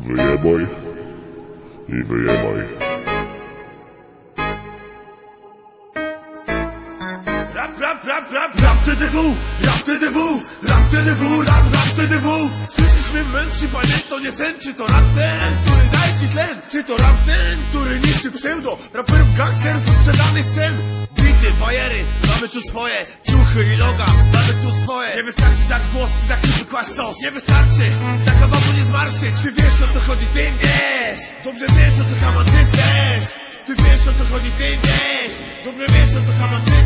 Wyjebaj i wyjebaj. Rap, rap, rap, rap, rap TDW, rap TDW, rap TDW, rap, rap TDW Słyszysz mnie mężczy, panie, to nie sen, czy to rap ten, który daje ci tlen Czy to rap ten, który niszczy pseudo, raperów, gangsterów, sprzedanych scen Bity, bajery, mamy tu swoje, ciuchy i loga, mamy tu swoje. Nie wystarczy dać głos, za klipy kłaść sos. Nie wystarczy, taka babu nie zmarszczyć. Ty wiesz o co chodzi, ty wiesz. Dobrze wiesz o co chama, ty też Ty wiesz o co chodzi, ty wiesz. Dobrze wiesz o co chama, ty